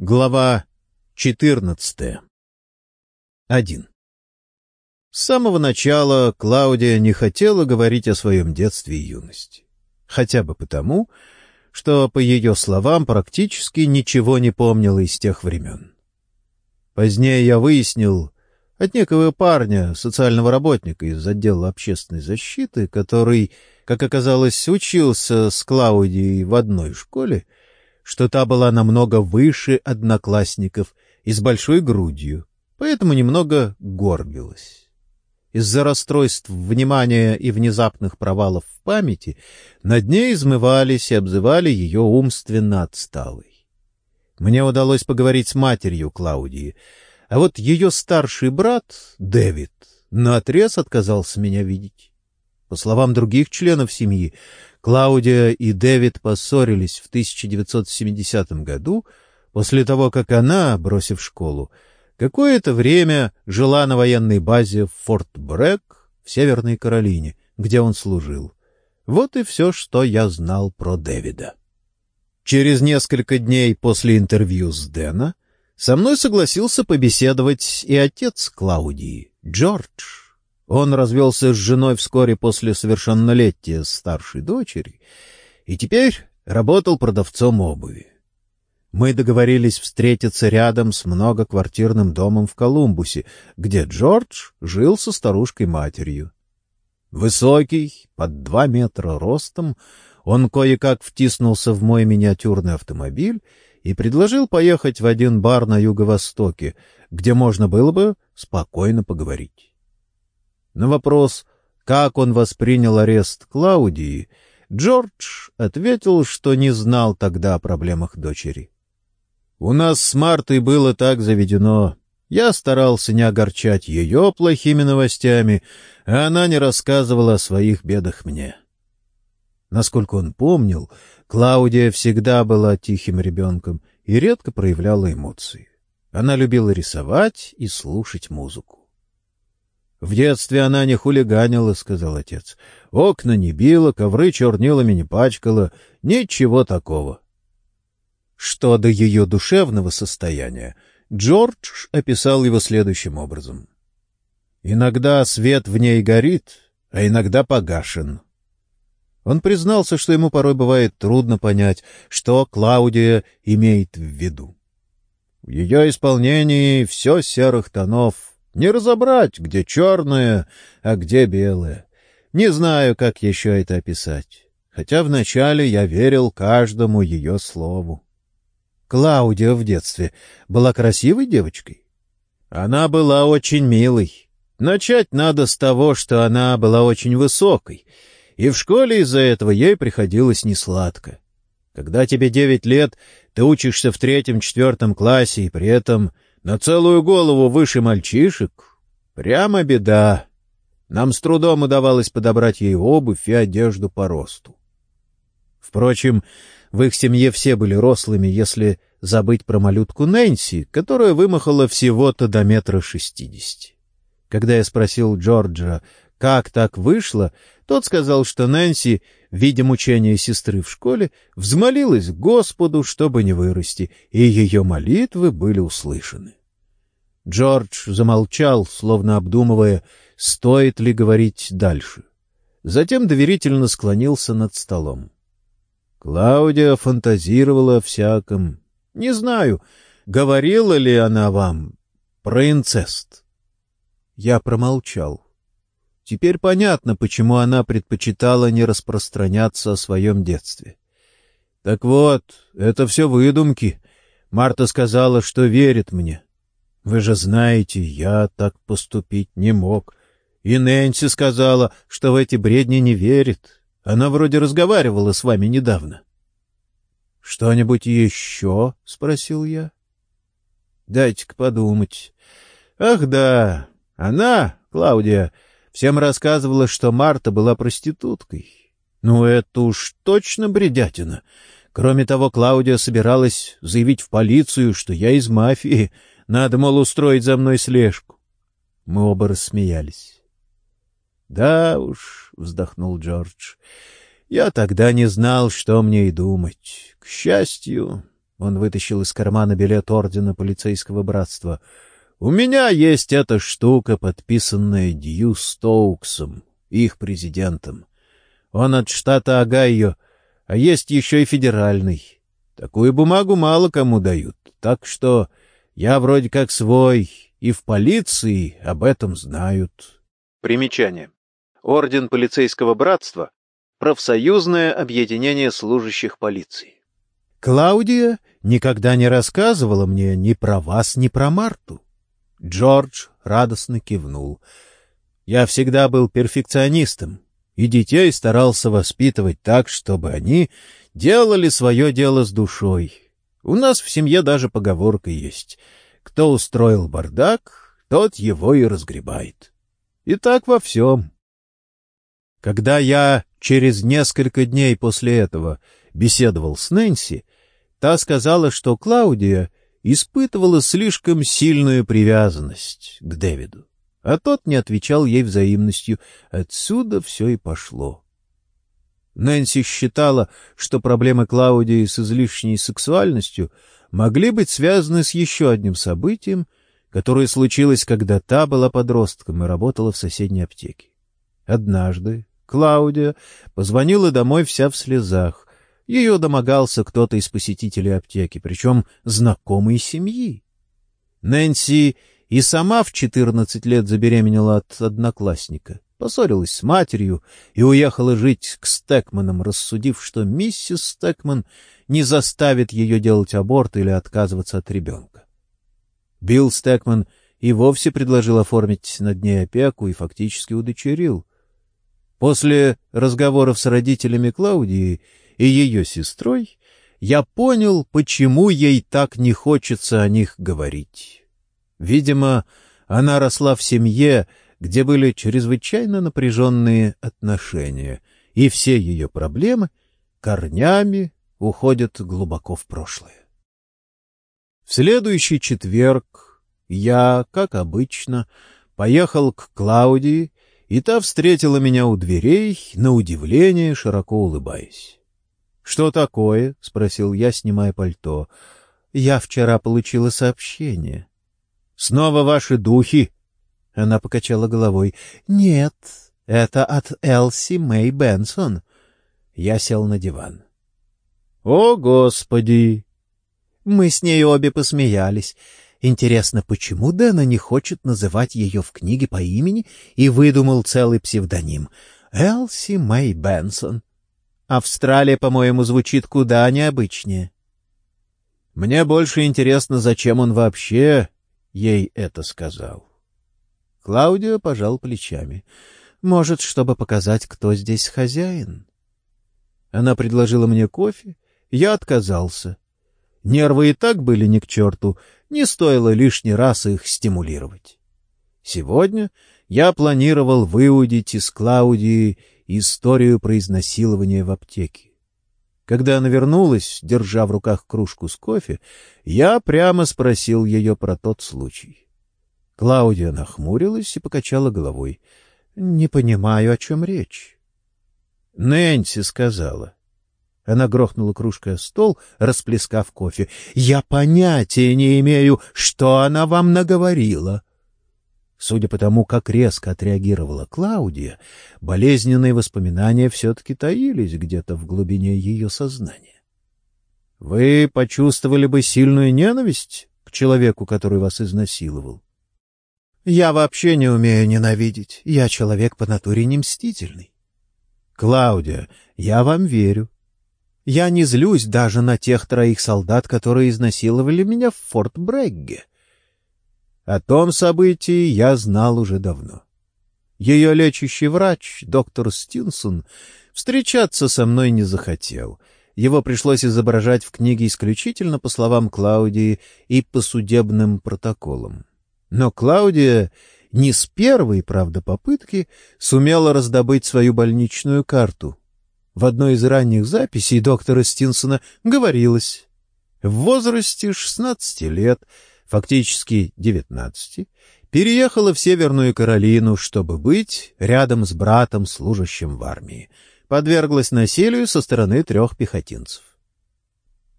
Глава 14. 1. С самого начала Клаудия не хотела говорить о своем детстве и юности. Хотя бы потому, что, по ее словам, практически ничего не помнила из тех времен. Позднее я выяснил от некого парня, социального работника из отдела общественной защиты, который, как оказалось, учился с Клаудией в одной школе, что та была намного выше одноклассников и с большой грудью, поэтому немного горбилась. Из-за расстройств внимания и внезапных провалов в памяти над ней измывались и обзывали ее умственно отсталой. Мне удалось поговорить с матерью Клаудии, а вот ее старший брат, Дэвид, наотрез отказался меня видеть. По словам других членов семьи, Клаудия и Дэвид поссорились в 1970 году после того, как она, бросив школу, какое-то время жила на военной базе в Форт Брэк в Северной Каролине, где он служил. Вот и все, что я знал про Дэвида. Через несколько дней после интервью с Дэна со мной согласился побеседовать и отец Клаудии, Джордж. Он развелся с женой вскоре после совершеннолетия старшей дочери и теперь работал продавцом обуви. Мы договорились встретиться рядом с многоквартирным домом в Колумбусе, где Джордж жил со старушкой-матерью. Высокий, под два метра ростом, он кое-как втиснулся в мой миниатюрный автомобиль и предложил поехать в один бар на юго-востоке, где можно было бы спокойно поговорить. На вопрос, как он воспринял арест Клаудии, Джордж ответил, что не знал тогда о проблемах дочери. «У нас с Мартой было так заведено. Я старался не огорчать ее плохими новостями, а она не рассказывала о своих бедах мне». Насколько он помнил, Клаудия всегда была тихим ребенком и редко проявляла эмоции. Она любила рисовать и слушать музыку. В детстве она не хулиганила, — сказал отец. Окна не била, ковры чернилами не пачкала. Ничего такого. Что до ее душевного состояния, Джордж описал его следующим образом. Иногда свет в ней горит, а иногда погашен. Он признался, что ему порой бывает трудно понять, что Клаудия имеет в виду. В ее исполнении все серых тонов, не разобрать, где черное, а где белое. Не знаю, как еще это описать. Хотя вначале я верил каждому ее слову. Клаудия в детстве была красивой девочкой. Она была очень милой. Начать надо с того, что она была очень высокой, и в школе из-за этого ей приходилось несладко. Когда тебе девять лет, ты учишься в третьем-четвертом классе, и при этом на целую голову выше мальчишек — прямо беда. Нам с трудом удавалось подобрать ей обувь и одежду по росту. Впрочем, в их семье все были рослыми, если забыть про малютку Нэнси, которая вымахала всего-то до метра шестидесяти. Когда я спросил Джорджа, как так вышло, тот сказал, что Нэнси, видя мучения сестры в школе, взмолилась Господу, чтобы не вырасти, и ее молитвы были услышаны. Джордж замолчал, словно обдумывая, стоит ли говорить дальше. Затем доверительно склонился над столом. Клаудия фантазировала о всяком. Не знаю, говорила ли она вам про инцест. Я промолчал. Теперь понятно, почему она предпочитала не распространяться о своем детстве. Так вот, это все выдумки. Марта сказала, что верит мне. Вы же знаете, я так поступить не мог. И Нэнси сказала, что в эти бредни не верит. Она вроде разговаривала с вами недавно. — Что-нибудь еще? — спросил я. — Дайте-ка подумать. Ах да, она, Клаудия, всем рассказывала, что Марта была проституткой. Ну, это уж точно бредятина. Кроме того, Клаудия собиралась заявить в полицию, что я из мафии, надо, мол, устроить за мной слежку. Мы оба рассмеялись. — Да уж, — вздохнул Джордж, — я тогда не знал, что мне и думать. К счастью, Он вытащил из кармана билет ордена полицейского братства. «У меня есть эта штука, подписанная Дью Стоуксом, их президентом. Он от штата Огайо, а есть еще и федеральный. Такую бумагу мало кому дают, так что я вроде как свой, и в полиции об этом знают». Примечание. Орден полицейского братства — профсоюзное объединение служащих полиции. Клаудия никогда не рассказывала мне ни про вас, ни про Марту. Джордж радостно кивнул. Я всегда был перфекционистом, и детей старался воспитывать так, чтобы они делали свое дело с душой. У нас в семье даже поговорка есть. Кто устроил бардак, тот его и разгребает. И так во всем. Когда я через несколько дней после этого беседовал с Нэнси, та сказала, что Клаудия испытывала слишком сильную привязанность к Дэвиду, а тот не отвечал ей взаимностью. Отсюда все и пошло. Нэнси считала, что проблемы Клаудии с излишней сексуальностью могли быть связаны с еще одним событием, которое случилось, когда та была подростком и работала в соседней аптеке. Однажды Клаудия позвонила домой вся в слезах. Ее домогался кто-то из посетителей аптеки, причем знакомый семьи. Нэнси и сама в четырнадцать лет забеременела от одноклассника, поссорилась с матерью и уехала жить к Стекманам, рассудив, что миссис Стекман не заставит ее делать аборт или отказываться от ребенка. Билл Стекман и вовсе предложил оформить над ней опеку и фактически удочерил. После разговоров с родителями Клаудии и ее сестрой я понял, почему ей так не хочется о них говорить. Видимо, она росла в семье, где были чрезвычайно напряженные отношения, и все ее проблемы корнями уходят глубоко в прошлое. В следующий четверг я, как обычно, поехал к Клаудии и та встретила меня у дверей, на удивление, широко улыбаясь. — Что такое? — спросил я, снимая пальто. — Я вчера получила сообщение. — Снова ваши духи? Она покачала головой. — Нет, это от Элси Мэй Бенсон. Я сел на диван. — О, Господи! Мы с ней обе посмеялись. Интересно, почему Дэна не хочет называть ее в книге по имени и выдумал целый псевдоним? Элси Мэй Бенсон. Австралия, по-моему, звучит куда необычнее. Мне больше интересно, зачем он вообще ей это сказал. Клаудио пожал плечами. Может, чтобы показать, кто здесь хозяин. Она предложила мне кофе, я отказался. Нервы и так были ни к черту, не стоило лишний раз их стимулировать. Сегодня я планировал выудить из Клаудии историю про изнасилование в аптеке. Когда она вернулась, держа в руках кружку с кофе, я прямо спросил ее про тот случай. Клаудия нахмурилась и покачала головой. — Не понимаю, о чем речь. Нэнси сказала. Она грохнула кружкой о стол, расплескав кофе. «Я понятия не имею, что она вам наговорила». Судя по тому, как резко отреагировала Клаудия, болезненные воспоминания все-таки таились где-то в глубине ее сознания. — Вы почувствовали бы сильную ненависть к человеку, который вас изнасиловал? — Я вообще не умею ненавидеть. Я человек по натуре не мстительный. — Клаудия, я вам верю. Я не злюсь даже на тех троих солдат, которые изнасиловали меня в Форт Брегге. О том событии я знал уже давно. Ее лечащий врач, доктор Стинсон, встречаться со мной не захотел. Его пришлось изображать в книге исключительно по словам Клаудии и по судебным протоколам. Но Клаудия не с первой, правда, попытки сумела раздобыть свою больничную карту, в одной из ранних записей доктора Стинсона говорилось, в возрасте 16 лет, фактически 19, переехала в Северную Каролину, чтобы быть рядом с братом, служащим в армии. Подверглась насилию со стороны трех пехотинцев.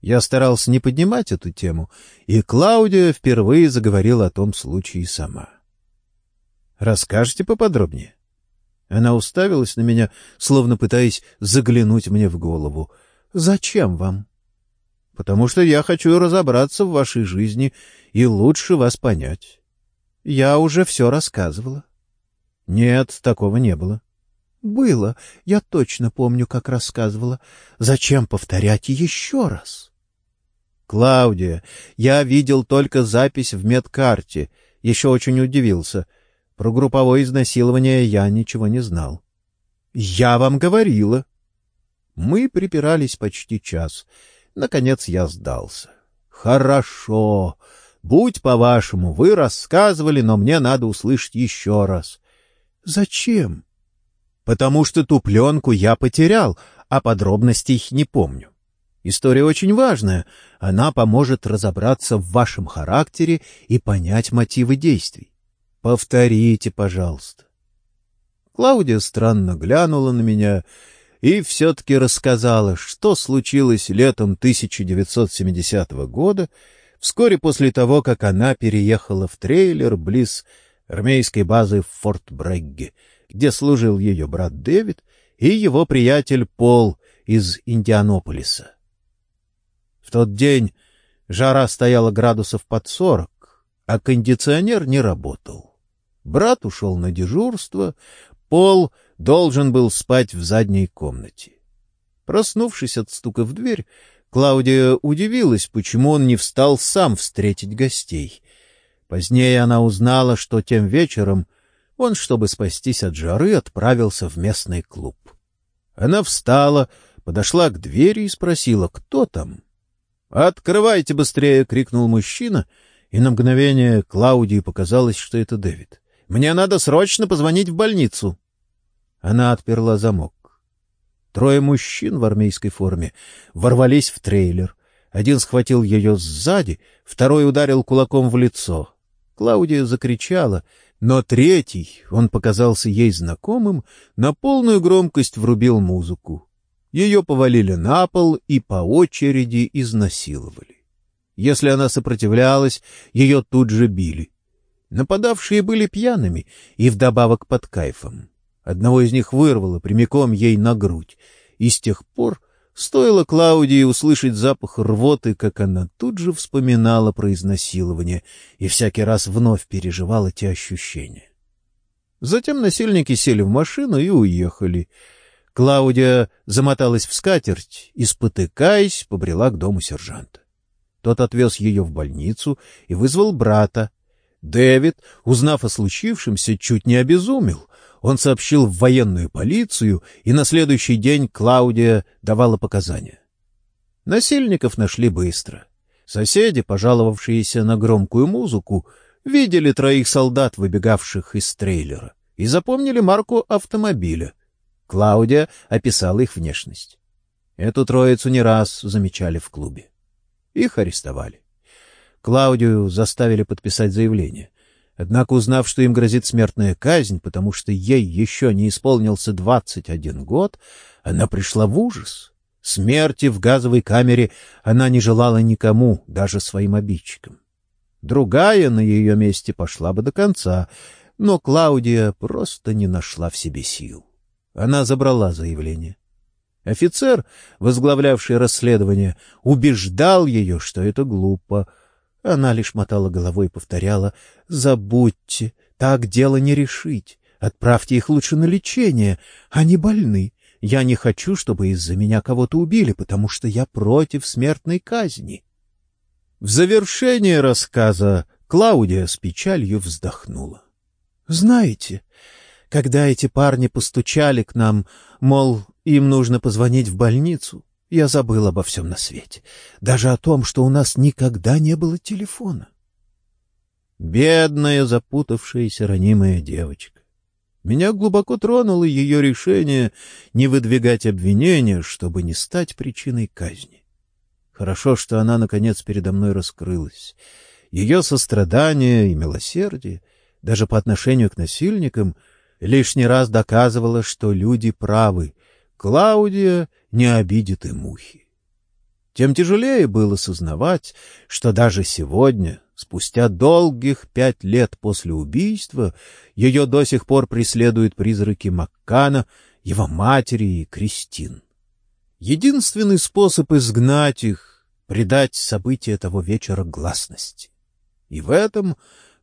Я старался не поднимать эту тему, и Клаудия впервые заговорила о том случае сама. «Расскажете поподробнее?» Она уставилась на меня, словно пытаясь заглянуть мне в голову. «Зачем вам?» «Потому что я хочу разобраться в вашей жизни и лучше вас понять». «Я уже все рассказывала». «Нет, такого не было». «Было. Я точно помню, как рассказывала. Зачем повторять еще раз?» «Клаудия, я видел только запись в медкарте. Еще очень удивился. Про групповое изнасилование я ничего не знал». «Я вам говорила». Мы припирались почти час. Наконец я сдался. «Хорошо. Будь по-вашему, вы рассказывали, но мне надо услышать еще раз». «Зачем?» потому что ту пленку я потерял, а подробностей не помню. История очень важная, она поможет разобраться в вашем характере и понять мотивы действий. Повторите, пожалуйста. Клаудия странно глянула на меня и все-таки рассказала, что случилось летом 1970 года, вскоре после того, как она переехала в трейлер близ армейской базы в Форт-Брегге, где служил ее брат Дэвид и его приятель Пол из Индианополиса. В тот день жара стояла градусов под сорок, а кондиционер не работал. Брат ушел на дежурство, Пол должен был спать в задней комнате. Проснувшись от стука в дверь, Клаудия удивилась, почему он не встал сам встретить гостей. Позднее она узнала, что тем вечером — он, чтобы спастись от жары, отправился в местный клуб. Она встала, подошла к двери и спросила, кто там. «Открывайте быстрее!» — крикнул мужчина, и на мгновение Клаудии показалось, что это Дэвид. «Мне надо срочно позвонить в больницу!» Она отперла замок. Трое мужчин в армейской форме ворвались в трейлер. Один схватил ее сзади, второй ударил кулаком в лицо. Клаудия закричала — но третий, он показался ей знакомым, на полную громкость врубил музыку. Ее повалили на пол и по очереди изнасиловали. Если она сопротивлялась, ее тут же били. Нападавшие были пьяными и вдобавок под кайфом. Одного из них вырвало прямиком ей на грудь, и с тех пор Стоило Клаудии услышать запах рвоты, как она тут же вспоминала про изнасилование и всякий раз вновь переживала те ощущения. Затем насильники сели в машину и уехали. Клаудия замоталась в скатерть и, спотыкаясь, побрела к дому сержанта. Тот отвез ее в больницу и вызвал брата. Дэвид, узнав о случившемся, чуть не обезумел он сообщил в военную полицию, и на следующий день Клаудия давала показания. Насильников нашли быстро. Соседи, пожаловавшиеся на громкую музыку, видели троих солдат, выбегавших из трейлера, и запомнили марку автомобиля. Клаудия описала их внешность. Эту троицу не раз замечали в клубе. Их арестовали. Клаудию заставили подписать заявление. Однако, узнав, что им грозит смертная казнь, потому что ей еще не исполнился двадцать один год, она пришла в ужас. Смерти в газовой камере она не желала никому, даже своим обидчикам. Другая на ее месте пошла бы до конца, но Клаудия просто не нашла в себе сил. Она забрала заявление. Офицер, возглавлявший расследование, убеждал ее, что это глупо — она лишь мотала головой и повторяла «Забудьте, так дело не решить. Отправьте их лучше на лечение. Они больны. Я не хочу, чтобы из-за меня кого-то убили, потому что я против смертной казни». В завершение рассказа Клаудия с печалью вздохнула. «Знаете, когда эти парни постучали к нам, мол, им нужно позвонить в больницу, я забыл обо всем на свете, даже о том, что у нас никогда не было телефона. Бедная, запутавшаяся, ранимая девочка. Меня глубоко тронуло ее решение не выдвигать обвинения, чтобы не стать причиной казни. Хорошо, что она, наконец, передо мной раскрылась. Ее сострадание и милосердие, даже по отношению к насильникам, лишний раз доказывало, что люди правы — Клаудия не обидит и мухи. тем тяжелее было сознавать, что даже сегодня, спустя долгих пять лет после убийства, ее до сих пор преследуют призраки Маккана, его матери и Кристин. Единственный способ изгнать их — придать события того вечера гласности. И в этом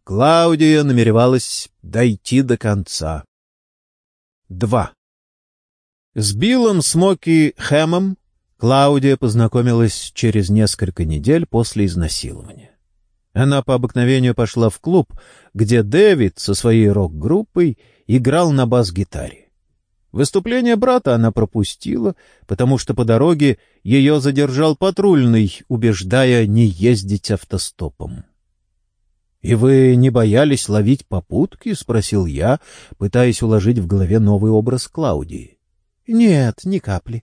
Клаудия намеревалась дойти до конца. 2. С Биллом Смоки Хэмом Клаудия познакомилась через несколько недель после изнасилования. Она по обыкновению пошла в клуб, где Дэвид со своей рок-группой играл на бас-гитаре. Выступление брата она пропустила, потому что по дороге ее задержал патрульный, убеждая не ездить автостопом. — И вы не боялись ловить попутки? — спросил я, пытаясь уложить в голове новый образ Клаудии. — Нет, ни капли.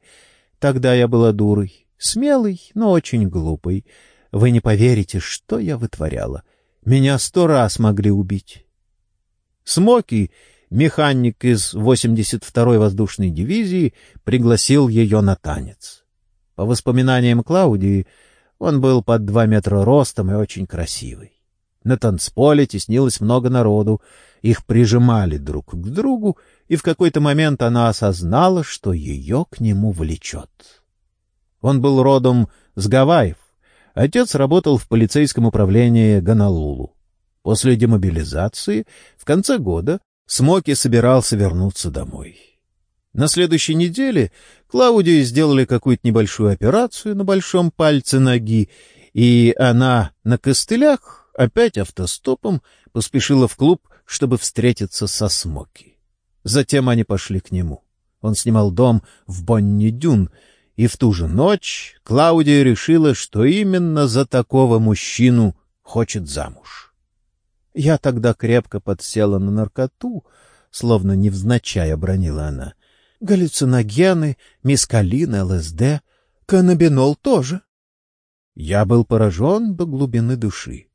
Тогда я была дурой, смелой, но очень глупой. Вы не поверите, что я вытворяла. Меня сто раз могли убить. Смоки, механик из 82-й воздушной дивизии, пригласил ее на танец. По воспоминаниям Клаудии, он был под два метра ростом и очень красивый. На танцполе теснилось много народу, их прижимали друг к другу, и в какой-то момент она осознала, что ее к нему влечет. Он был родом с Гавайев. Отец работал в полицейском управлении Ганалулу. После демобилизации в конце года Смоки собирался вернуться домой. На следующей неделе Клаудии сделали какую-то небольшую операцию на большом пальце ноги, и она на костылях опять автостопом поспешила в клуб, чтобы встретиться со Смоки. Затем они пошли к нему. Он снимал дом в Бонни-Дюн, и в ту же ночь Клаудия решила, что именно за такого мужчину хочет замуж. Я тогда крепко подсела на наркоту, словно невзначай обронила она. Галлюциногены, мискалин, ЛСД, каннабинол тоже. Я был поражен до глубины души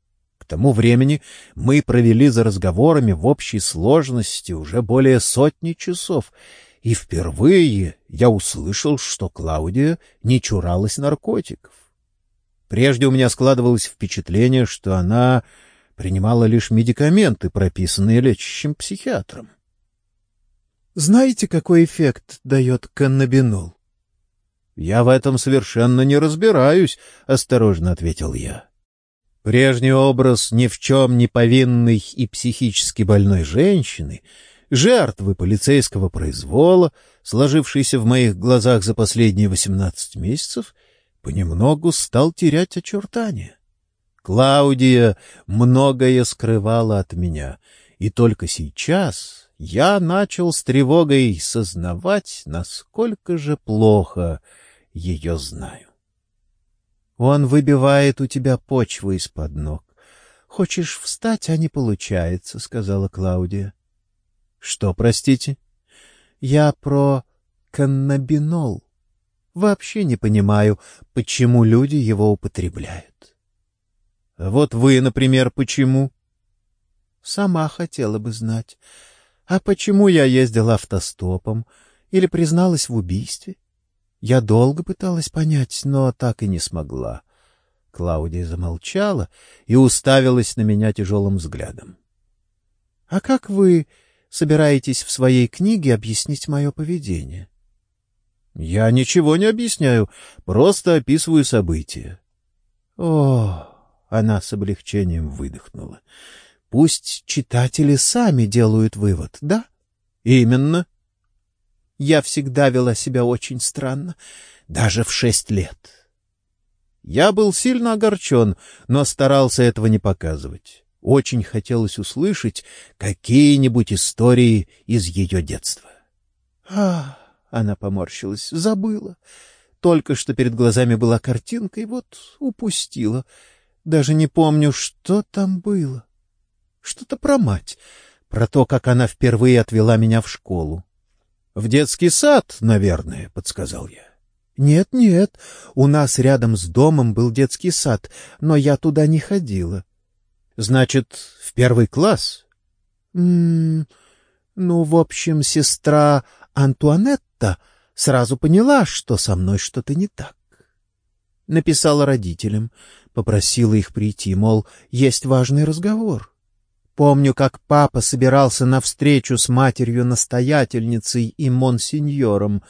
тому времени мы провели за разговорами в общей сложности уже более сотни часов, и впервые я услышал, что Клаудия не чуралась наркотиков. Прежде у меня складывалось впечатление, что она принимала лишь медикаменты, прописанные лечащим психиатром. Знаете, какой эффект дает каннабинол? — Я в этом совершенно не разбираюсь, — осторожно ответил я. Прежний образ ни в чем не повинной и психически больной женщины, жертвы полицейского произвола, сложившейся в моих глазах за последние восемнадцать месяцев, понемногу стал терять очертания. Клаудия многое скрывала от меня, и только сейчас я начал с тревогой сознавать, насколько же плохо ее знаю. Он выбивает у тебя почву из-под ног. Хочешь встать, а не получается, — сказала Клаудия. — Что, простите? — Я про каннабинол. Вообще не понимаю, почему люди его употребляют. — Вот вы, например, почему? — Сама хотела бы знать. А почему я ездила автостопом или призналась в убийстве? — я долго пыталась понять, но так и не смогла. Клаудия замолчала и уставилась на меня тяжелым взглядом. — А как вы собираетесь в своей книге объяснить мое поведение? — Я ничего не объясняю, просто описываю события. — О, — она с облегчением выдохнула. — Пусть читатели сами делают вывод, да? — Именно. — я всегда вела себя очень странно, даже в шесть лет. Я был сильно огорчен, но старался этого не показывать. Очень хотелось услышать какие-нибудь истории из ее детства. — А, она поморщилась, забыла. Только что перед глазами была картинка, и вот упустила. Даже не помню, что там было. Что-то про мать, про то, как она впервые отвела меня в школу. В детский сад, наверное, подсказал я. Нет, нет, у нас рядом с домом был детский сад, но я туда не ходила. Значит, в первый класс? М -м, ну, в общем, сестра Антуанетта сразу поняла, что со мной что-то не так. Написала родителям, попросила их прийти, мол, есть важный разговор. Помню, как папа собирался на встречу с матерью-настоятельницей и монсеньором.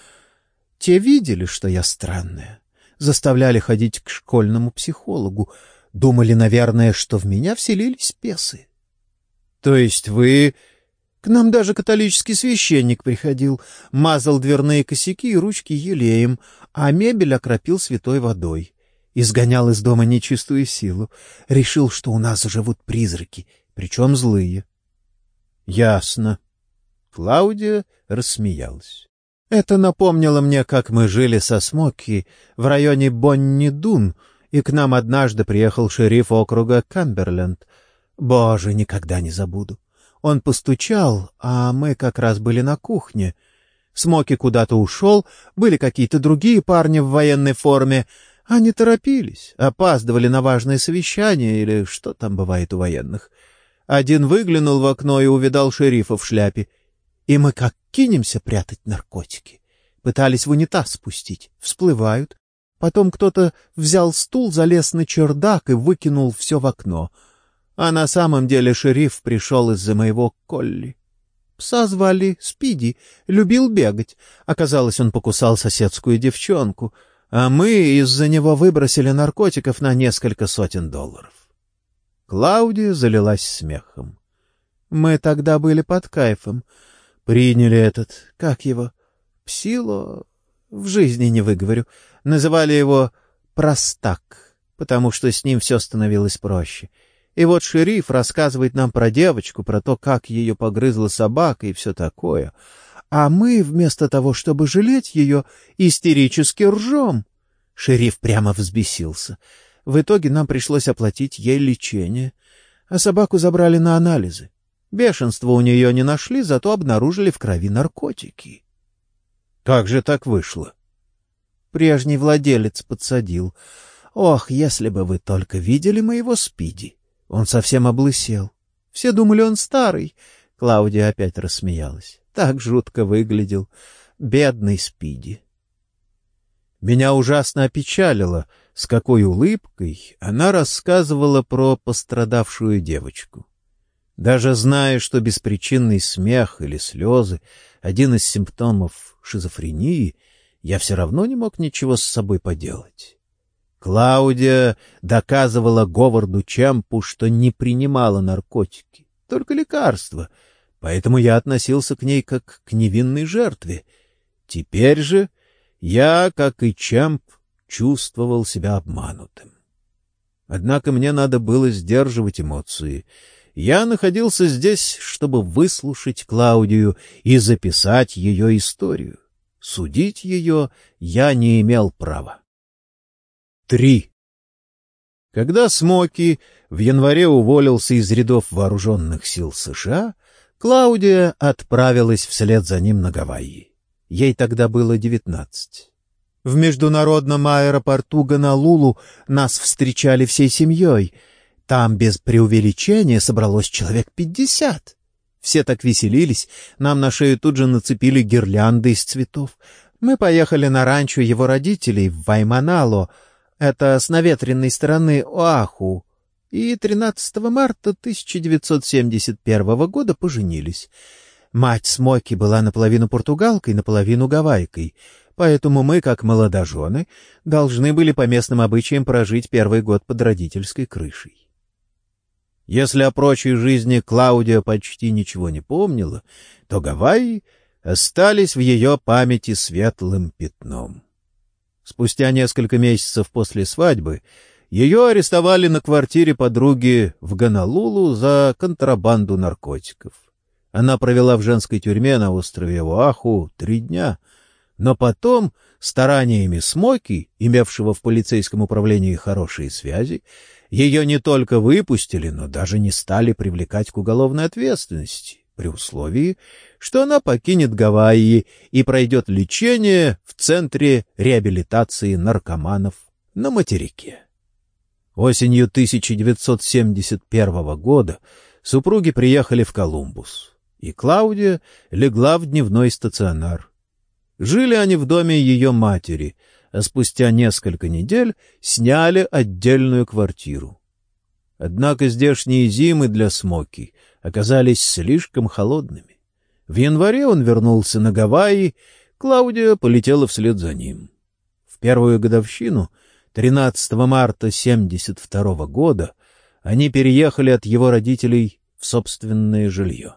Те видели, что я странная, заставляли ходить к школьному психологу, думали, наверное, что в меня вселились песы. — То есть вы... К нам даже католический священник приходил, мазал дверные косяки и ручки елеем, а мебель окропил святой водой. Изгонял из дома нечистую силу. Решил, что у нас живут призраки — причем злые. — Ясно. Клаудия рассмеялась. Это напомнило мне, как мы жили со Смоки в районе Бонни-Дун, и к нам однажды приехал шериф округа Камберленд. Боже, никогда не забуду. Он постучал, а мы как раз были на кухне. Смоки куда-то ушел, были какие-то другие парни в военной форме. Они торопились, опаздывали на важное совещание или что там бывает у военных. Один выглянул в окно и увидал шерифа в шляпе. И мы как кинемся прятать наркотики. Пытались в унитаз спустить. Всплывают. Потом кто-то взял стул, залез на чердак и выкинул все в окно. А на самом деле шериф пришел из-за моего колли. Пса звали Спиди, любил бегать. Оказалось, он покусал соседскую девчонку, а мы из-за него выбросили наркотиков на несколько сотен долларов. Клаудия залилась смехом. Мы тогда были под кайфом. Приняли этот, как его, псило, в жизни не выговорю. Называли его простак, потому что с ним все становилось проще. И вот шериф рассказывает нам про девочку, про то, как ее погрызла собака и все такое. А мы, вместо того, чтобы жалеть ее, истерически ржем. Шериф прямо взбесился. В итоге нам пришлось оплатить ей лечение, а собаку забрали на анализы. Бешенство у нее не нашли, зато обнаружили в крови наркотики. — Как же так вышло? Прежний владелец подсадил. Ох, если бы вы только видели моего Спиди! Он совсем облысел. Все думали, он старый. Клаудия опять рассмеялась. Так жутко выглядел. Бедный Спиди. Меня ужасно опечалило, с какой улыбкой она рассказывала про пострадавшую девочку. Даже зная, что беспричинный смех или слезы — один из симптомов шизофрении, я все равно не мог ничего с собой поделать. Клаудия доказывала Говарду Чемпу, что не принимала наркотики, только лекарства, поэтому я относился к ней как к невинной жертве. Теперь же я, как и Чемп, чувствовал себя обманутым. Однако мне надо было сдерживать эмоции. Я находился здесь, чтобы выслушать Клаудию и записать ее историю. Судить ее я не имел права. Три. Когда Смоки в январе уволился из рядов вооруженных сил США, Клаудия отправилась вслед за ним на Гавайи. Ей тогда было девятнадцать. В международном аэропорту Гонолулу нас встречали всей семьей. Там без преувеличения собралось человек пятьдесят. Все так веселились, нам на шею тут же нацепили гирлянды из цветов. Мы поехали на ранчо его родителей в Вайманало, это с наветренной стороны Оаху, и 13 марта 1971 года поженились. Мать Смоки была наполовину португалкой, наполовину гавайкой, поэтому мы, как молодожены, должны были по местным обычаям прожить первый год под родительской крышей. Если о прочей жизни Клаудия почти ничего не помнила, то Гавайи остались в ее памяти светлым пятном. Спустя несколько месяцев после свадьбы ее арестовали на квартире подруги в Гонолулу за контрабанду наркотиков. Она провела в женской тюрьме на острове Оаху три дня, но потом, стараниями Смоки, имевшего в полицейском управлении хорошие связи, ее не только выпустили, но даже не стали привлекать к уголовной ответственности, при условии, что она покинет Гавайи и пройдет лечение в Центре реабилитации наркоманов на материке. Осенью 1971 года супруги приехали в Колумбус и Клаудия легла в дневной стационар. Жили они в доме ее матери, а спустя несколько недель сняли отдельную квартиру. Однако здешние зимы для Смоки оказались слишком холодными. В январе он вернулся на Гавайи, Клаудия полетела вслед за ним. В первую годовщину, 13 марта 72 года, они переехали от его родителей в собственное жилье.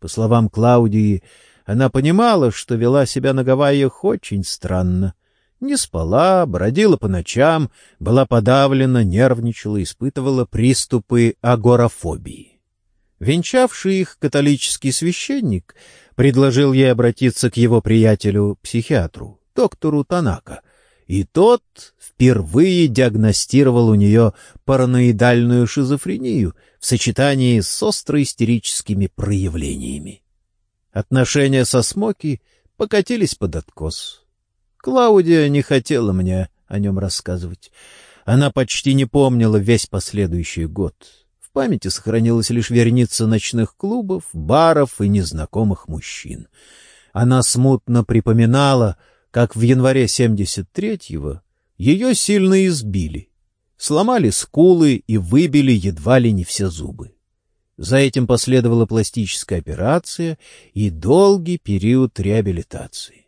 По словам Клаудии, она понимала, что вела себя на Гавайях очень странно — не спала, бродила по ночам, была подавлена, нервничала, испытывала приступы агорафобии. Венчавший их католический священник предложил ей обратиться к его приятелю-психиатру, доктору Танака, и тот впервые диагностировал у нее параноидальную шизофрению в сочетании с остро-истерическими проявлениями. Отношения со Смоки покатились под откос. Клаудия не хотела мне о нем рассказывать. Она почти не помнила весь последующий год. В памяти сохранилась лишь верница ночных клубов, баров и незнакомых мужчин. Она смутно припоминала, как в январе 73-го ее сильно избили, сломали скулы и выбили едва ли не все зубы. За этим последовала пластическая операция и долгий период реабилитации.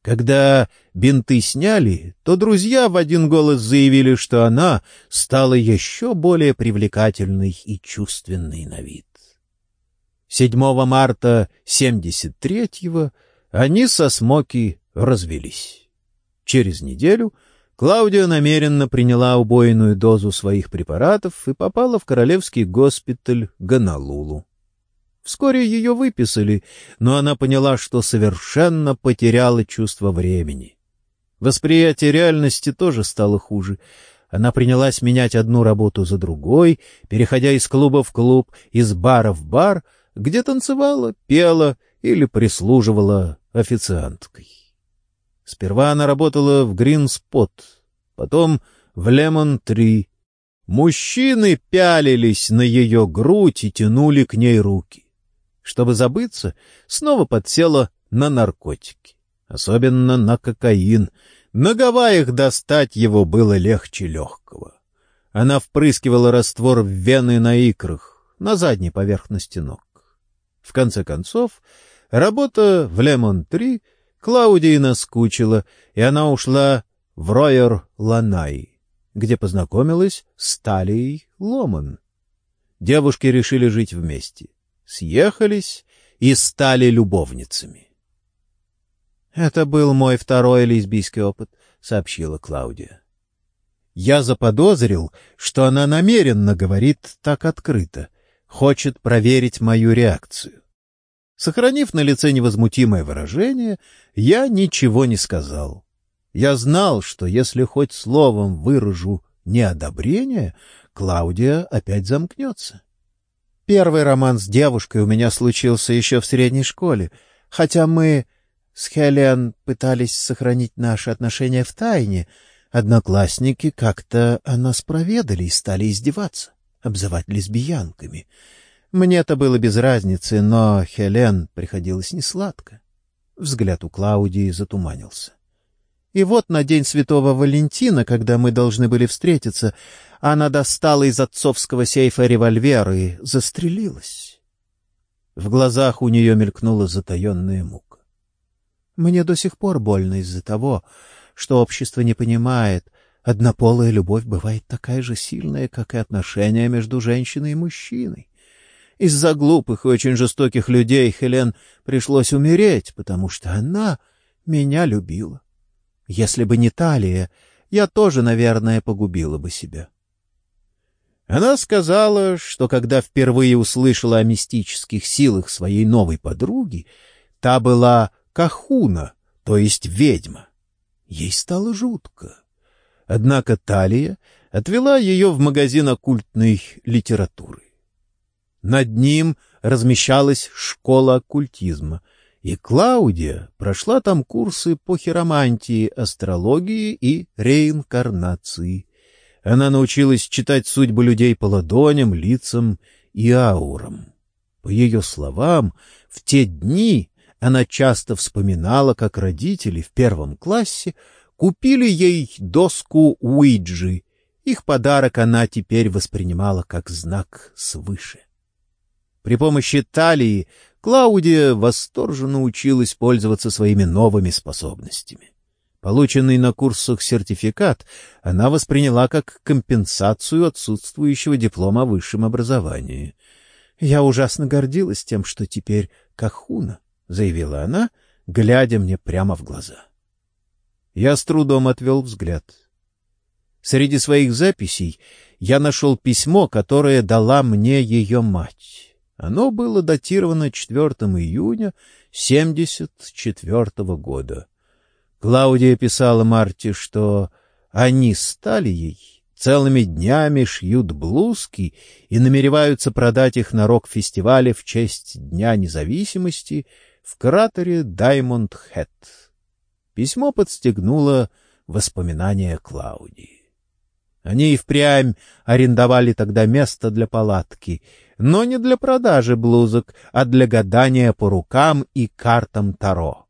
Когда бинты сняли, то друзья в один голос заявили, что она стала еще более привлекательной и чувственной на вид. 7 марта 73-го они со Смоки развелись. Через неделю Клаудия намеренно приняла убойную дозу своих препаратов и попала в королевский госпиталь Гонолулу. Вскоре ее выписали, но она поняла, что совершенно потеряла чувство времени. Восприятие реальности тоже стало хуже. Она принялась менять одну работу за другой, переходя из клуба в клуб, из бара в бар, где танцевала, пела или прислуживала официанткой. Сперва она работала в Гринспот, потом в Лемон-3. Мужчины пялились на ее грудь и тянули к ней руки чтобы забыться, снова подсела на наркотики, особенно на кокаин. На Гавайях достать его было легче легкого. Она впрыскивала раствор в вены на икрах, на задней поверхности ног. В конце концов, работа в Лемон-3 Клаудии наскучила, и она ушла в Ройер-Ланай, где познакомилась с Талией Ломан. Девушки решили жить вместе съехались и стали любовницами. «Это был мой второй лесбийский опыт», — сообщила Клаудия. Я заподозрил, что она намеренно говорит так открыто, хочет проверить мою реакцию. Сохранив на лице невозмутимое выражение, я ничего не сказал. Я знал, что если хоть словом выражу неодобрение, Клаудия опять замкнется. Первый роман с девушкой у меня случился еще в средней школе, хотя мы с Хелен пытались сохранить наши отношения в тайне. Одноклассники как-то о нас проведали и стали издеваться, обзывать лесбиянками. Мне-то было без разницы, но Хелен приходилось несладко. Взгляд у Клаудии затуманился. И вот на день Святого Валентина, когда мы должны были встретиться, она достала из отцовского сейфа револьвер и застрелилась. В глазах у нее мелькнула затаенная мука. Мне до сих пор больно из-за того, что общество не понимает, однополая любовь бывает такая же сильная, как и отношения между женщиной и мужчиной. Из-за глупых и очень жестоких людей Хелен пришлось умереть, потому что она меня любила. Если бы не Талия, я тоже, наверное, погубила бы себя. Она сказала, что когда впервые услышала о мистических силах своей новой подруги, та была Кахуна, то есть ведьма. Ей стало жутко. Однако Талия отвела ее в магазин оккультной литературы. Над ним размещалась школа оккультизма, и Клаудия прошла там курсы по хиромантии, астрологии и реинкарнации. Она научилась читать судьбы людей по ладоням, лицам и аурам. По ее словам, в те дни она часто вспоминала, как родители в первом классе купили ей доску Уиджи. Их подарок она теперь воспринимала как знак свыше. При помощи талии Клаудия восторженно училась пользоваться своими новыми способностями. Полученный на курсах сертификат она восприняла как компенсацию отсутствующего диплома о высшем образовании. «Я ужасно гордилась тем, что теперь Кахуна», — заявила она, глядя мне прямо в глаза. Я с трудом отвел взгляд. Среди своих записей я нашел письмо, которое дала мне ее мать. Оно было датировано 4 июня 74 года. Клаудия писала Марте, что они стали ей целыми днями шьют блузки и намереваются продать их на рок-фестивале в честь Дня независимости в кратере Даймонд-Хэт. Письмо подстегнуло воспоминания Клаудии. Они и впрямь арендовали тогда место для палатки, но не для продажи блузок, а для гадания по рукам и картам Таро.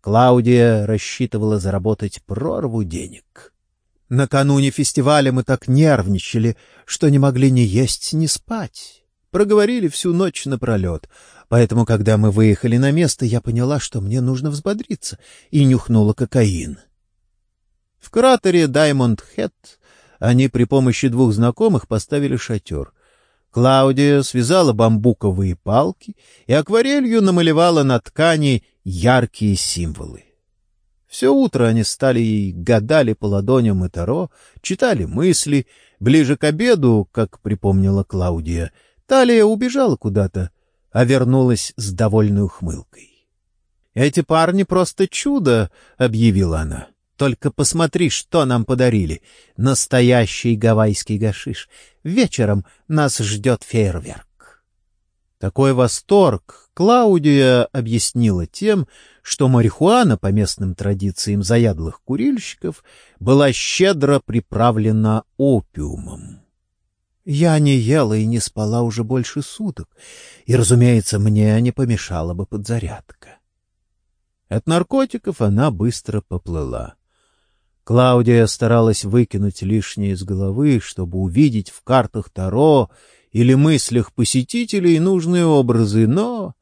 Клаудия рассчитывала заработать прорву денег. Накануне фестиваля мы так нервничали, что не могли ни есть, ни спать. Проговорили всю ночь напролет. Поэтому, когда мы выехали на место, я поняла, что мне нужно взбодриться, и нюхнула кокаин. В кратере Даймонд Хэт они при помощи двух знакомых поставили шатер. Клаудия связала бамбуковые палки и акварелью намалевала на ткани яркие символы. Все утро они стали ей гадали по ладоням и таро, читали мысли. Ближе к обеду, как припомнила Клаудия, Талия убежала куда-то, а вернулась с довольной ухмылкой. «Эти парни просто чудо!» — объявила она. «Только посмотри, что нам подарили. Настоящий гавайский гашиш. Вечером нас ждет фейерверк». Такой восторг Клаудия объяснила тем, что марихуана, по местным традициям заядлых курильщиков, была щедро приправлена опиумом. Я не ела и не спала уже больше суток, и, разумеется, мне не помешала бы подзарядка. От наркотиков она быстро поплыла. Клаудия старалась выкинуть лишнее из головы, чтобы увидеть в картах Таро или мыслях посетителей нужные образы, но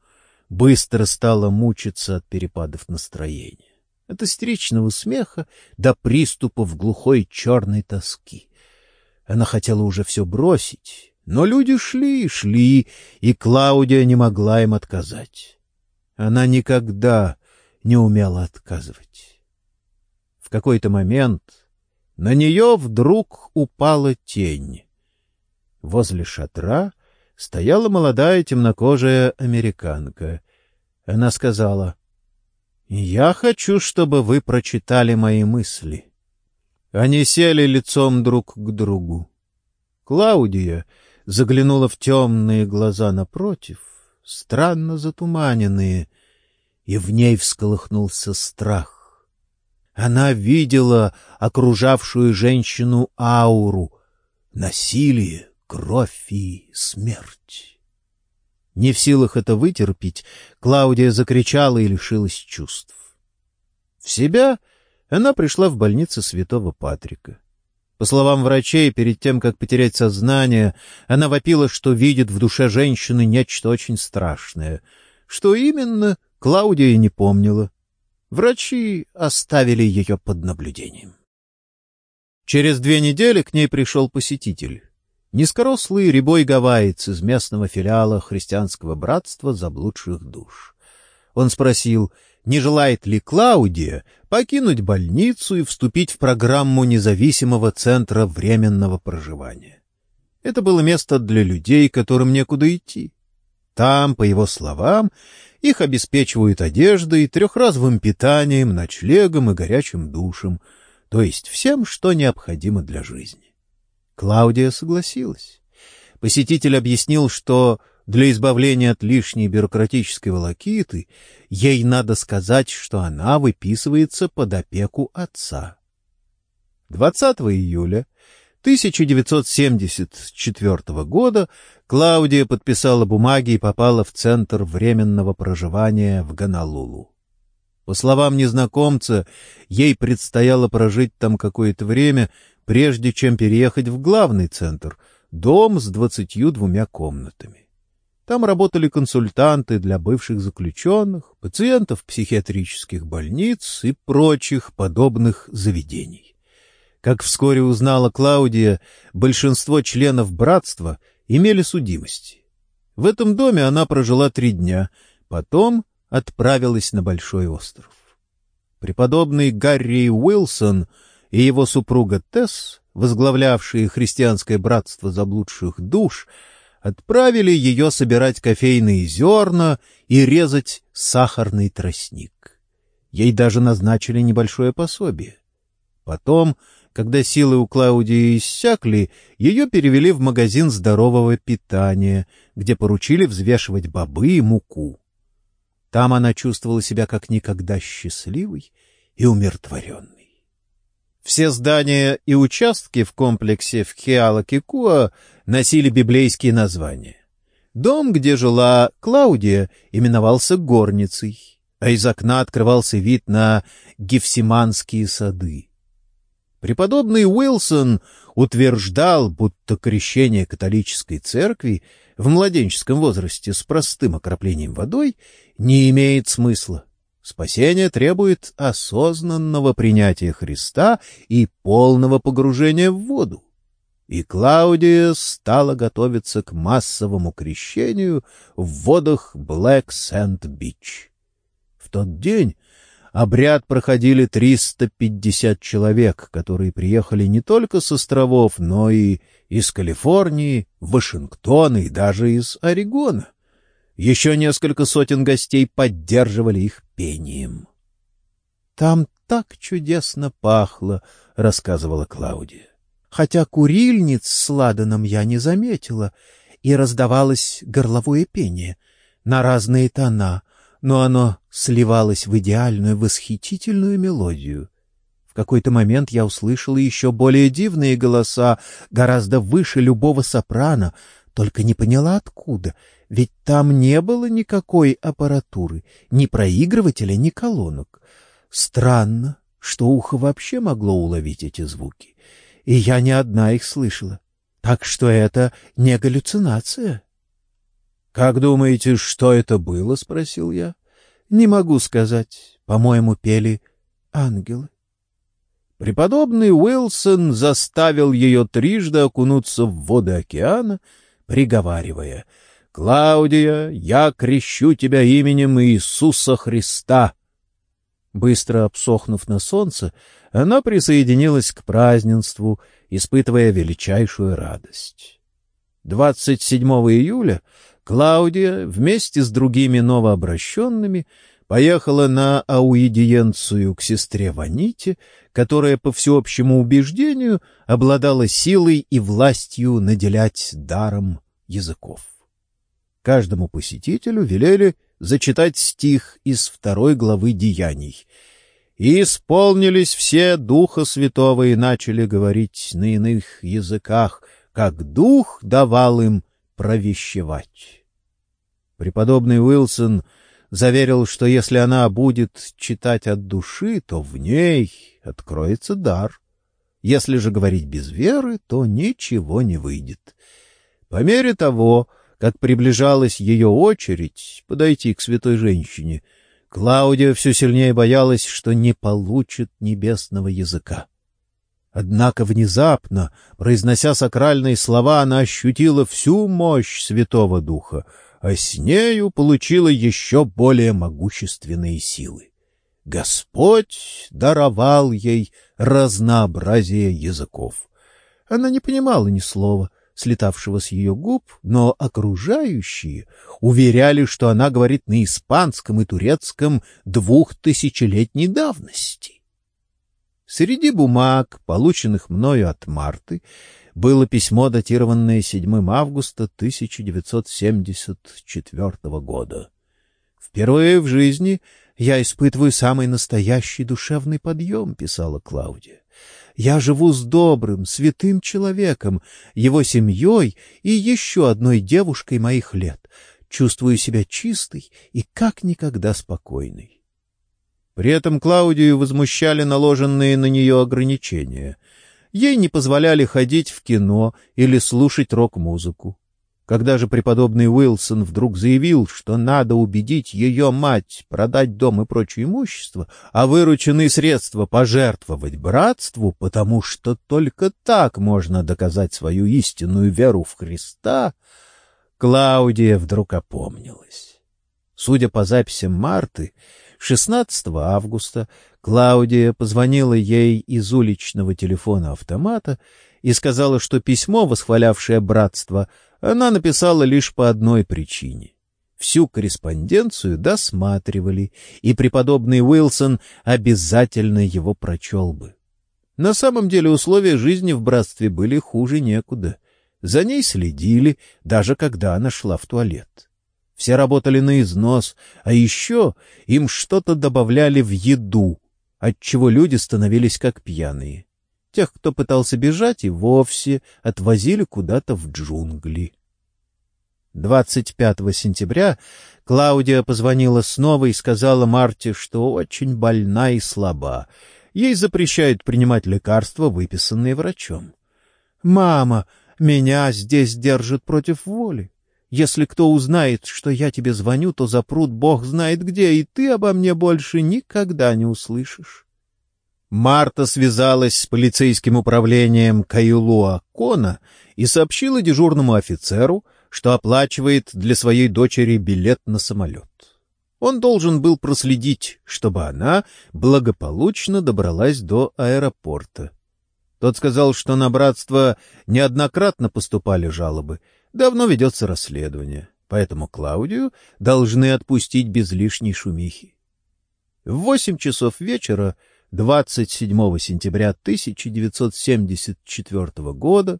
быстро стала мучиться от перепадов настроения, от истеричного смеха до приступов глухой черной тоски. Она хотела уже все бросить, но люди шли и шли, и Клаудия не могла им отказать. Она никогда не умела отказывать. В какой-то момент на нее вдруг упала тень. Возле шатра стояла молодая темнокожая американка. Она сказала, «Я хочу, чтобы вы прочитали мои мысли». Они сели лицом друг к другу. Клаудия заглянула в темные глаза напротив, странно затуманенные, и в ней всколыхнулся страх. Она видела окружавшую женщину ауру, насилие, кровь и смерть. Не в силах это вытерпеть, Клаудия закричала и лишилась чувств. В себя она пришла в больницу святого Патрика. По словам врачей, перед тем, как потерять сознание, она вопила, что видит в душе женщины нечто очень страшное. Что именно, Клаудия не помнила. Врачи оставили ее под наблюдением. Через две недели к ней пришел посетитель. Низкорослый рябой гавайец из местного филиала христианского братства заблудших душ. Он спросил, не желает ли Клаудия покинуть больницу и вступить в программу независимого центра временного проживания. Это было место для людей, которым некуда идти. Там, по его словам, их обеспечивают одеждой, трехразовым питанием, ночлегом и горячим душем, то есть всем, что необходимо для жизни. Клаудия согласилась. Посетитель объяснил, что для избавления от лишней бюрократической волокиты ей надо сказать, что она выписывается под опеку отца. 20 июля 1974 года Клаудия подписала бумаги и попала в центр временного проживания в Гонолулу. По словам незнакомца, ей предстояло прожить там какое-то время, прежде чем переехать в главный центр — дом с двадцатью двумя комнатами. Там работали консультанты для бывших заключенных, пациентов психиатрических больниц и прочих подобных заведений. Как вскоре узнала Клаудия, большинство членов братства имели судимости. В этом доме она прожила три дня, потом отправилась на Большой остров. Преподобный Гарри Уилсон и его супруга Тесс, возглавлявшие христианское братство заблудших душ, отправили ее собирать кофейные зерна и резать сахарный тростник. Ей даже назначили небольшое пособие. Потом когда силы у Клаудии иссякли, ее перевели в магазин здорового питания, где поручили взвешивать бобы и муку. Там она чувствовала себя как никогда счастливой и умиротворенной. Все здания и участки в комплексе в Хиала-Кикуа носили библейские названия. Дом, где жила Клаудия, именовался горницей, а из окна открывался вид на Гефсиманские сады. Преподобный Уилсон утверждал, будто крещение католической церкви в младенческом возрасте с простым окроплением водой не имеет смысла. Спасение требует осознанного принятия Христа и полного погружения в воду. И Клаудия стала готовиться к массовому крещению в водах Блэк Сэнд-Бич. В тот день Обряд проходили 350 человек, которые приехали не только с островов, но и из Калифорнии, Вашингтона и даже из Орегона. Еще несколько сотен гостей поддерживали их пением. «Там так чудесно пахло», — рассказывала Клаудия. «Хотя курильниц с ладаном я не заметила, и раздавалось горловое пение на разные тона, но оно сливалось в идеальную, восхитительную мелодию. В какой-то момент я услышала еще более дивные голоса, гораздо выше любого сопрано, только не поняла откуда, ведь там не было никакой аппаратуры, ни проигрывателя, ни колонок. Странно, что ухо вообще могло уловить эти звуки, и я не одна их слышала. Так что это не галлюцинация. «Как думаете, что это было?» — спросил я. «Не могу сказать. По-моему, пели ангелы». Преподобный Уилсон заставил ее трижды окунуться в воды океана, приговаривая «Клаудия, я крещу тебя именем Иисуса Христа». Быстро обсохнув на солнце, она присоединилась к празднеству, испытывая величайшую радость. 27 июля Клаудия вместе с другими новообращенными поехала на ауидиенцию к сестре Ваните, которая, по всеобщему убеждению, обладала силой и властью наделять даром языков. Каждому посетителю велели зачитать стих из второй главы «Деяний». «И исполнились все Духа Святого и начали говорить на иных языках, как Дух давал им провещевать. Преподобный Уилсон заверил, что если она будет читать от души, то в ней откроется дар. Если же говорить без веры, то ничего не выйдет. По мере того, как приближалась ее очередь подойти к святой женщине, Клаудия все сильнее боялась, что не получит небесного языка. Однако внезапно, произнося сакральные слова, она ощутила всю мощь Святого Духа, а с нею получила еще более могущественные силы. Господь даровал ей разнообразие языков. Она не понимала ни слова, слетавшего с ее губ, но окружающие уверяли, что она говорит на испанском и турецком двухтысячелетней давности. Среди бумаг, полученных мною от Марты, было письмо, датированное 7 августа 1974 года. «Впервые в жизни я испытываю самый настоящий душевный подъем», — писала Клаудия. «Я живу с добрым, святым человеком, его семьей и еще одной девушкой моих лет. Чувствую себя чистой и как никогда спокойной. При этом Клаудию возмущали наложенные на нее ограничения. Ей не позволяли ходить в кино или слушать рок-музыку. Когда же преподобный Уилсон вдруг заявил, что надо убедить ее мать продать дом и прочее имущество, а вырученные средства пожертвовать братству, потому что только так можно доказать свою истинную веру в Христа, Клаудия вдруг опомнилась. Судя по записям Марты, 16 августа Клаудия позвонила ей из уличного телефона-автомата и сказала, что письмо, восхвалявшее братство, она написала лишь по одной причине. Всю корреспонденцию досматривали, и преподобный Уилсон обязательно его прочел бы. На самом деле условия жизни в братстве были хуже некуда. За ней следили, даже когда она шла в туалет. Все работали на износ, а еще им что-то добавляли в еду, отчего люди становились как пьяные. Тех, кто пытался бежать, и вовсе отвозили куда-то в джунгли. 25 сентября Клаудия позвонила снова и сказала Марте, что очень больна и слаба. Ей запрещают принимать лекарства, выписанные врачом. «Мама, меня здесь держат против воли. Если кто узнает, что я тебе звоню, то запрут бог знает где, и ты обо мне больше никогда не услышишь. Марта связалась с полицейским управлением Каюлуа Кона и сообщила дежурному офицеру, что оплачивает для своей дочери билет на самолет. Он должен был проследить, чтобы она благополучно добралась до аэропорта. Тот сказал, что на братство неоднократно поступали жалобы, давно ведется расследование, поэтому Клаудию должны отпустить без лишней шумихи. В восемь часов вечера 27 сентября 1974 года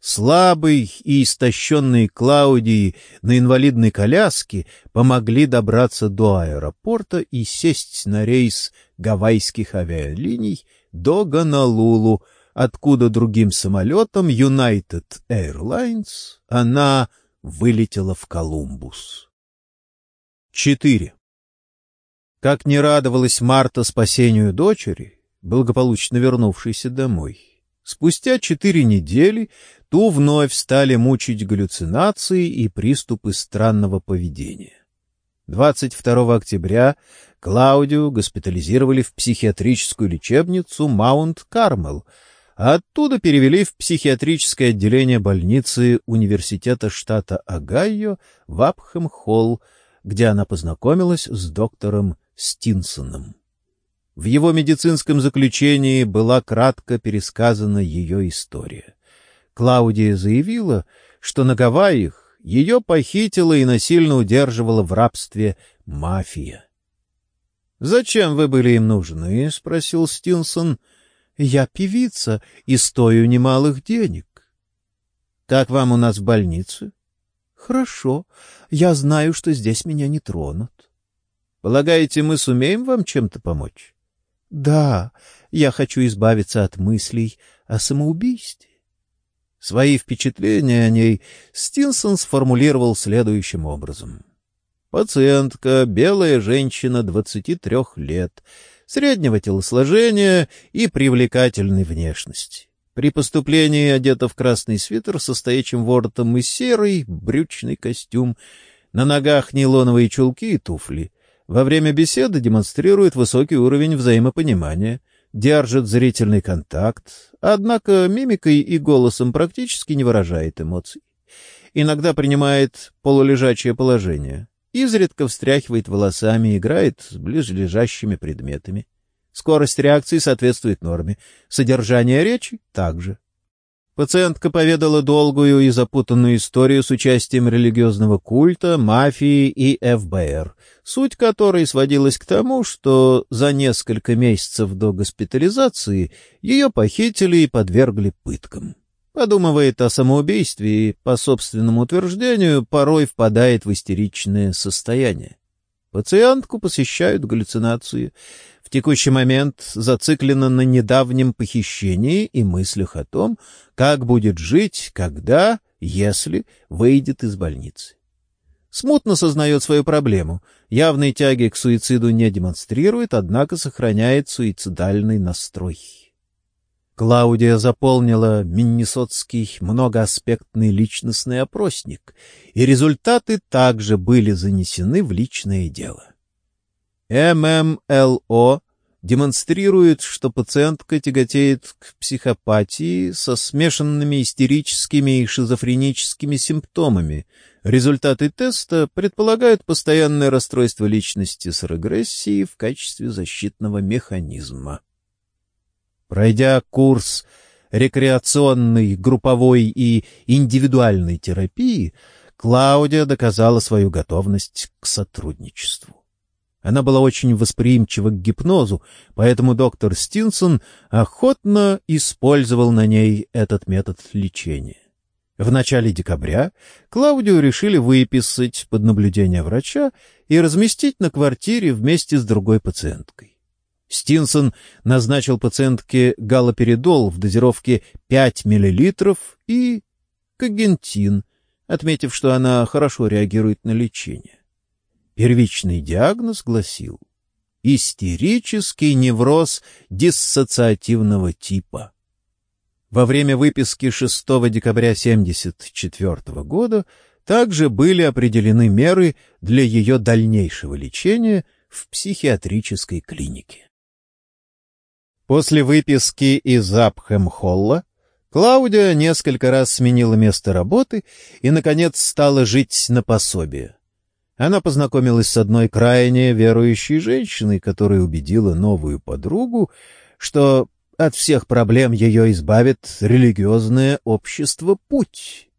слабый и истощенный Клаудии на инвалидной коляске помогли добраться до аэропорта и сесть на рейс гавайских авиалиний до Гонолулу, откуда другим самолетом United Airlines она вылетела в Колумбус. 4. Как не радовалась Марта спасению дочери, благополучно вернувшейся домой, спустя четыре недели ту вновь стали мучить галлюцинации и приступы странного поведения. 22 октября Клаудию госпитализировали в психиатрическую лечебницу Маунт-Кармел — оттуда перевели в психиатрическое отделение больницы Университета штата Огайо в Апхэм-Холл, где она познакомилась с доктором Стинсоном. В его медицинском заключении была кратко пересказана ее история. Клаудия заявила, что на Гавайях ее похитила и насильно удерживала в рабстве мафия. «Зачем вы были им нужны?» — спросил Стинсон. Я певица и стою немалых денег. Как вам у нас в больнице? Хорошо. Я знаю, что здесь меня не тронут. Полагаете, мы сумеем вам чем-то помочь? Да, я хочу избавиться от мыслей о самоубийстве. Свои впечатления о ней Стинсон сформулировал следующим образом. Пациентка, белая женщина 23 лет, среднего телосложения и привлекательной внешности. При поступлении одета в красный свитер со стоячим воротом и серый брючный костюм, на ногах нейлоновые чулки и туфли. Во время беседы демонстрирует высокий уровень взаимопонимания, держит зрительный контакт, однако мимикой и голосом практически не выражает эмоций. Иногда принимает полулежачее положение изредка встряхивает волосами, играет с ближлежащими предметами. Скорость реакции соответствует норме. Содержание речи — также. Пациентка поведала долгую и запутанную историю с участием религиозного культа, мафии и ФБР, суть которой сводилась к тому, что за несколько месяцев до госпитализации ее похитили и подвергли пыткам подумывает о самоубийстве и, по собственному утверждению, порой впадает в истеричное состояние. Пациентку посещают галлюцинации. В текущий момент зациклена на недавнем похищении и мыслях о том, как будет жить, когда, если выйдет из больницы. Смутно сознает свою проблему. Явной тяги к суициду не демонстрирует, однако сохраняет суицидальный настрой. Клаудия заполнила Миннесотский многоаспектный личностный опросник, и результаты также были занесены в личное дело. ММЛО демонстрирует, что пациентка тяготеет к психопатии со смешанными истерическими и шизофреническими симптомами. Результаты теста предполагают постоянное расстройство личности с регрессией в качестве защитного механизма. Пройдя курс рекреационной, групповой и индивидуальной терапии, Клаудия доказала свою готовность к сотрудничеству. Она была очень восприимчива к гипнозу, поэтому доктор Стинсон охотно использовал на ней этот метод лечения. В начале декабря Клаудию решили выписать под наблюдение врача и разместить на квартире вместе с другой пациенткой. Стинсон назначил пациентке галоперидол в дозировке 5 мл и кагентин, отметив, что она хорошо реагирует на лечение. Первичный диагноз гласил истерический невроз диссоциативного типа. Во время выписки 6 декабря 1974 года также были определены меры для ее дальнейшего лечения в психиатрической клинике. После выписки из Апхэм-Холла Клаудия несколько раз сменила место работы и, наконец, стала жить на пособие. Она познакомилась с одной крайне верующей женщиной, которая убедила новую подругу, что от всех проблем ее избавит религиозное общество «Путь».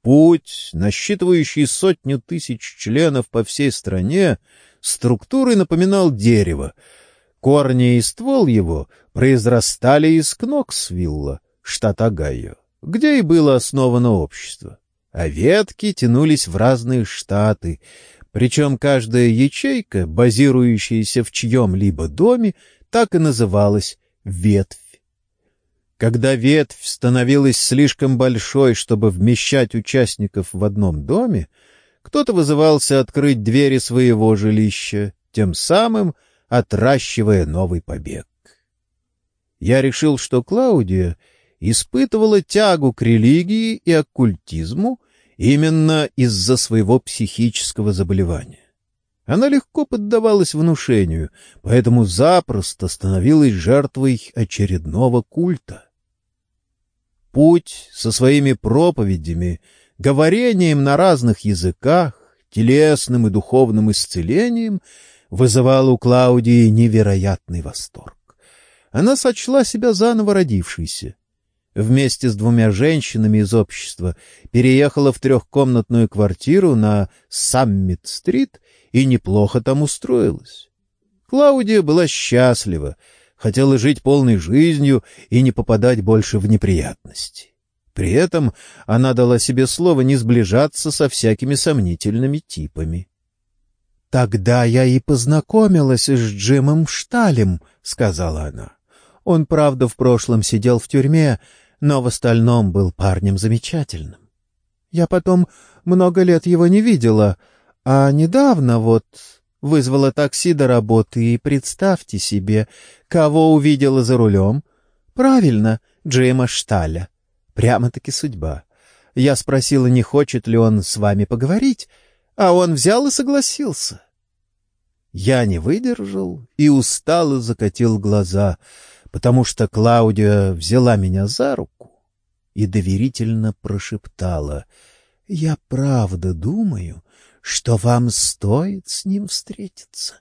«Путь», насчитывающий сотню тысяч членов по всей стране, структурой напоминал дерево. Корни и ствол его произрастали из Кноксвилла, штат Огайо, где и было основано общество а ветки тянулись в разные штаты, причем каждая ячейка, базирующаяся в чьем-либо доме, так и называлась ветвь. Когда ветвь становилась слишком большой, чтобы вмещать участников в одном доме, кто-то вызывался открыть двери своего жилища, тем самым отращивая новый побег. Я решил, что Клаудия испытывала тягу к религии и оккультизму именно из-за своего психического заболевания. Она легко поддавалась внушению, поэтому запросто становилась жертвой очередного культа. Путь со своими проповедями, говорением на разных языках, телесным и духовным исцелением вызывал у Клаудии невероятный восторг. Она сочла себя заново родившейся, вместе с двумя женщинами из общества переехала в трехкомнатную квартиру на Саммит-стрит и неплохо там устроилась. Клаудия была счастлива, хотела жить полной жизнью и не попадать больше в неприятности. При этом она дала себе слово не сближаться со всякими сомнительными типами. «Тогда я и познакомилась с Джимом Шталем», — сказала она. «Он, правда, в прошлом сидел в тюрьме, но в остальном был парнем замечательным. Я потом много лет его не видела, а недавно вот вызвала такси до работы, и представьте себе, кого увидела за рулем. Правильно, Джейма Шталя. Прямо-таки судьба. Я спросила, не хочет ли он с вами поговорить, а он взял и согласился. Я не выдержал и устало закатил глаза — потому что Клаудия взяла меня за руку и доверительно прошептала «Я правда думаю, что вам стоит с ним встретиться».